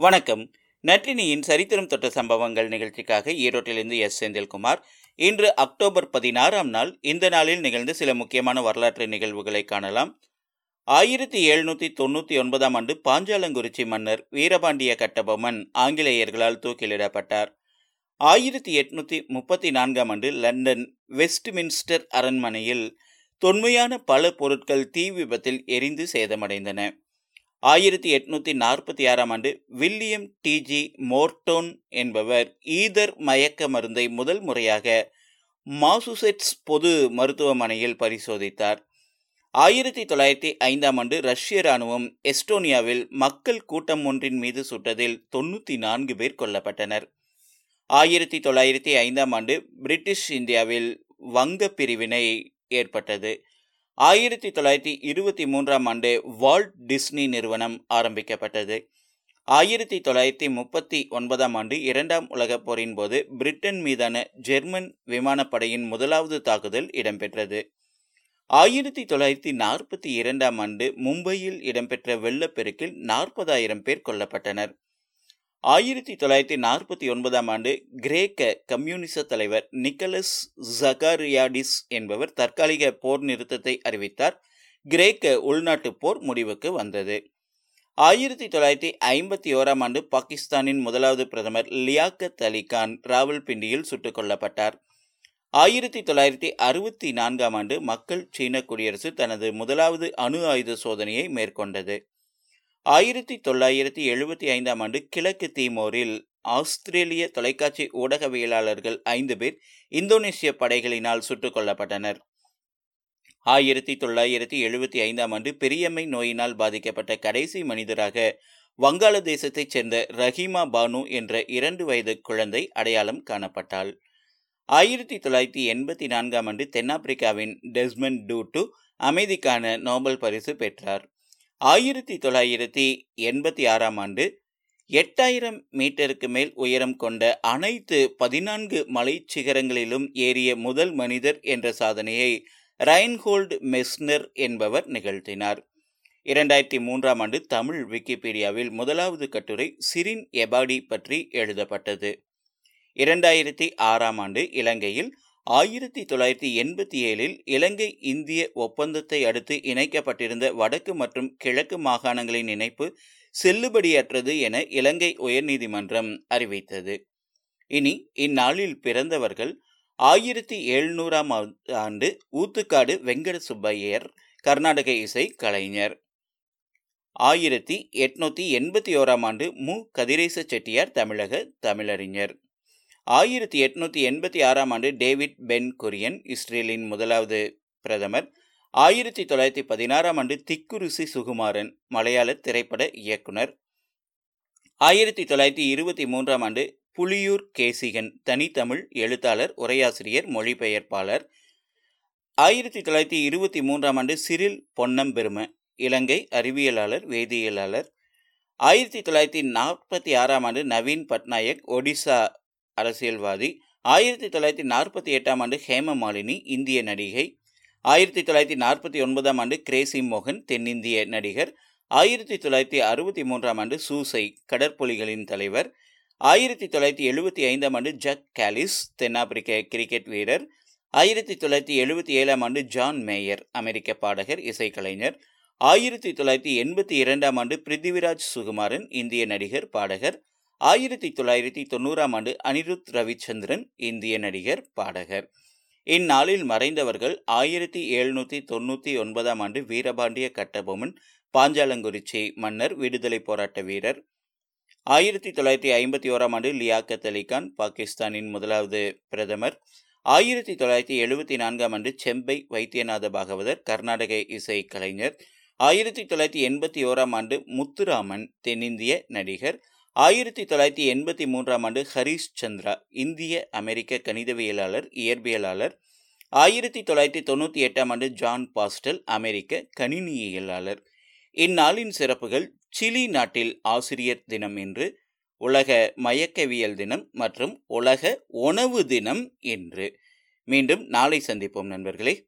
வணக்கம். நற்றினியின் சரித்திரம் தொட்ட சம்பவங்கள் நிகழ்ச்சிக்காக ஈரோட்டிலிருந்து எஸ். செந்தில்குமார். இன்று அக்டோபர் பதினாறாம் நாள் இந்த நாளில் நிகழ்ந்த சில முக்கியமான வரலாற்று நிகழ்வுகளை காணலாம். ஆயிரத்தி எழுநூற்றி தொண்ணூற்றி ஒன்பதாம் ஆண்டு பாஞ்சாலங்குறிச்சி மன்னர் வீரபாண்டிய கட்டபொம்மன் ஆங்கிலேயர்களால் தூக்கிலிடப்பட்டார். ஆயிரத்தி எட்நூற்றி முப்பத்தி நான்காம் ஆண்டு லண்டன் வெஸ்ட்மின்ஸ்டர் அரண்மனையில் தொன்மையான பல பொருட்கள் தீ விபத்தில் எரிந்து சேதமடைந்தன. ஆயிரத்தி எட்நூற்றி நாற்பத்தி ஆறாம் ஆண்டு வில்லியம் டிஜி மோர்டோன் என்பவர் ஈதர் மயக்க மருந்தை முதல் முறையாக மாசுசெட்ஸ் பொது மருத்துவமனையில் பரிசோதித்தார். ஆயிரத்தி தொள்ளாயிரத்தி ஐந்தாம் ஆண்டு ரஷ்ய இராணுவம் எஸ்டோனியாவில் மக்கள் கூட்டம் ஒன்றின் மீது சுட்டதில் தொண்ணூற்றி நான்கு பேர் கொல்லப்பட்டனர். ஆயிரத்தி தொள்ளாயிரத்தி ஐந்தாம் ஆண்டு பிரிட்டிஷ் இந்தியாவில் வங்க பிரிவினை ஏற்பட்டது. ஆயிரத்தி தொள்ளாயிரத்தி இருபத்தி மூன்றாம் ஆண்டு வால்ட் டிஸ்னி நிறுவனம் ஆரம்பிக்கப்பட்டது. ஆயிரத்தி தொள்ளாயிரத்தி முப்பத்தி ஒன்பதாம் ஆண்டு இரண்டாம் உலகப் போரின் போது பிரிட்டன் மீதான ஜெர்மன் விமானப்படையின் முதலாவது தாக்குதல் இடம்பெற்றது. ஆயிரத்தி தொள்ளாயிரத்தி நாற்பத்தி இரண்டாம் ஆண்டு மும்பையில் இடம்பெற்ற வெள்ளப்பெருக்கில் நாற்பதாயிரம் பேர் கொல்லப்பட்டனர். ஆயிரத்தி தொள்ளாயிரத்தி நாற்பத்தி ஒன்பதாம் ஆண்டு கிரேக்க கம்யூனிச தலைவர் நிக்கலஸ் ஜகாரியாடிஸ் என்பவர் தற்காலிக போர் நிறுத்தத்தை அறிவித்தார். கிரேக்க உள்நாட்டு போர் முடிவுக்கு வந்தது. ஆயிரத்தி தொள்ளாயிரத்தி ஐம்பத்தி ஓராம் ஆண்டு பாகிஸ்தானின் முதலாவது பிரதமர் லியாக்கத் அலி கான் ராவல்பிண்டியில் சுட்டுக் கொல்லப்பட்டார். ஆயிரத்தி தொள்ளாயிரத்தி அறுபத்தி நான்காம் ஆண்டு மக்கள் சீன குடியரசு தனது முதலாவது அணு ஆயுத சோதனையை மேற்கொண்டது. ஆயிரத்தி தொள்ளாயிரத்தி எழுபத்தி ஐந்தாம் ஆண்டு கிழக்கு தீமோரில் ஆஸ்திரேலிய தொலைக்காட்சி ஊடகவியலாளர்கள் ஐந்து பேர் இந்தோனேசிய படைகளினால் சுட்டுக் கொல்லப்பட்டனர். ஆயிரத்தி தொள்ளாயிரத்தி எழுபத்தி ஐந்தாம் ஆண்டு பெரியம்மை நோயினால் பாதிக்கப்பட்ட கடைசி மனிதராக வங்காளதேசத்தைச் சேர்ந்த ரஹீமா பானு என்ற இரண்டு வயது குழந்தை அடையாளம் காணப்பட்டாள். ஆயிரத்தி தொள்ளாயிரத்தி எண்பத்தி நான்காம் ஆண்டு தென்னாப்பிரிக்காவின் டெஸ்மன் டு அமைதிக்கான நோபல் பரிசு பெற்றார். ஆயிரத்தி தொள்ளாயிரத்தி எண்பத்தி ஆறாம் ஆண்டு எட்டாயிரம் மீட்டருக்கு மேல் உயரம் கொண்ட அனைத்து பதினான்கு மலை சிகரங்களிலும் ஏறிய முதல் மனிதர் என்ற சாதனையை ரைன்ஹோல்டு மெஸ்னர் என்பவர் நிகழ்த்தினார். இரண்டாயிரத்தி மூன்றாம் ஆண்டு தமிழ் விக்கிபீடியாவில் முதலாவது கட்டுரை சிரின் எபாடி பற்றி எழுதப்பட்டது. இரண்டாயிரத்தி ஆறாம் ஆண்டு இலங்கையில் ஆயிரத்தி தொள்ளாயிரத்தி எண்பத்தி ஏழில் இலங்கை இந்திய ஒப்பந்தத்தை அடுத்து இணைக்கப்பட்டிருந்த வடக்கு மற்றும் கிழக்கு மாகாணங்களின் இணைப்பு செல்லுபடியற்றது என இலங்கை உயர்நீதிமன்றம் அறிவித்தது. இனி இந்நாளில் பிறந்தவர்கள் ஆயிரத்தி எழுநூறாம் ஆண்டு ஊத்துக்காடு வெங்கட சுப்பையர் கர்நாடக இசை கலைஞர். ஆயிரத்தி எட்நூத்தி எண்பத்தி ஓராம் ஆண்டு மு. கதிரேச செட்டியார் தமிழக தமிழறிஞர். ஆயிரத்தி எட்நூத்தி எண்பத்தி ஆறாம் ஆண்டு டேவிட் பென் குரியன் இஸ்ரேலின் முதலாவது பிரதமர். ஆயிரத்தி தொள்ளாயிரத்தி பதினாறாம் ஆண்டு திக்குருசி சுகுமாரன் மலையாள திரைப்பட இயக்குனர். ஆயிரத்தி தொள்ளாயிரத்தி இருபத்தி மூன்றாம் ஆண்டு புலியூர் கேசிகன் தனித்தமிழ் எழுத்தாளர் உரையாசிரியர் மொழிபெயர்ப்பாளர். ஆயிரத்தி தொள்ளாயிரத்தி இருபத்தி மூன்றாம் ஆண்டு சிறில் பொன்னம்பெரும இலங்கை அறிவியலாளர் வேதியியலாளர். ஆயிரத்தி தொள்ளாயிரத்தி நாற்பத்தி ஆறாம் ஆண்டு நவீன் பட்நாயக் ஒடிசா அரசியல்வாதி. ஆயிரத்தி தொள்ளாயிரத்தி நாற்பத்தி எட்டாம் ஆண்டு ஹேம மாலினி இந்திய நடிகை. ஆயிரத்தி தொள்ளாயிரத்தி நாற்பத்தி ஒன்பதாம் ஆண்டு கிரேசி மோகன் தென்னிந்திய நடிகர். ஆயிரத்தி தொள்ளாயிரத்தி அறுபத்தி மூன்றாம் ஆண்டு சூசை கடற்பொலிகளின் தலைவர். ஆயிரத்தி தொள்ளாயிரத்தி எழுபத்தி ஐந்தாம் ஆண்டு ஜக் கேலிஸ் தென்னாப்பிரிக்க கிரிக்கெட் வீரர். ஆயிரத்தி தொள்ளாயிரத்தி எழுபத்தி ஏழாம் ஆண்டு ஜான் மேயர் அமெரிக்க பாடகர் இசைக்கலைஞர். ஆயிரத்தி தொள்ளாயிரத்தி எண்பத்தி இரண்டாம் ஆண்டு பிருத்திவிராஜ் சுகுமாரன் இந்திய நடிகர் பாடகர். ஆயிரத்தி தொள்ளாயிரத்தி தொண்ணூறாம் ஆண்டு அனிருத் ரவிச்சந்திரன் இந்திய நடிகர் பாடகர். இந்நாளில் மறைந்தவர்கள் ஆயிரத்தி எழுநூற்றி தொண்ணூற்றி ஒன்பதாம் ஆண்டு வீரபாண்டிய கட்டபொம்மன் பாஞ்சாலங்குறிச்சி மன்னர் விடுதலை போராட்ட வீரர். ஆயிரத்தி தொள்ளாயிரத்தி ஐம்பத்தி ஓராம் ஆண்டு லியாக்கத் அலிகான் பாகிஸ்தானின் முதலாவது பிரதமர். ஆயிரத்தி தொள்ளாயிரத்தி எழுபத்தி நான்காம் ஆண்டு செம்பை வைத்தியநாத பாகவதர் கர்நாடக இசை கலைஞர். ஆயிரத்தி தொள்ளாயிரத்தி எண்பத்தி ஓராம் ஆண்டு முத்துராமன் தென்னிந்திய நடிகர். ஆயிரத்தி தொள்ளாயிரத்தி எண்பத்தி மூன்றாம் ஆண்டு ஹரீஷ் சந்திரா இந்திய அமெரிக்க கணிதவியலாளர் இயற்பியலாளர். ஆயிரத்தி தொள்ளாயிரத்தி தொண்ணூற்றி எட்டாம் ஆண்டு ஜான் பாஸ்டல் அமெரிக்க கணினியியலாளர். இந்நாளின் சிறப்புகள் சிலி நாட்டில் ஆசிரியர் தினம் என்று உலக மயக்கவியல் தினம் மற்றும் உலக உணவு தினம் என்று. மீண்டும் நாளை சந்திப்போம் நண்பர்களே.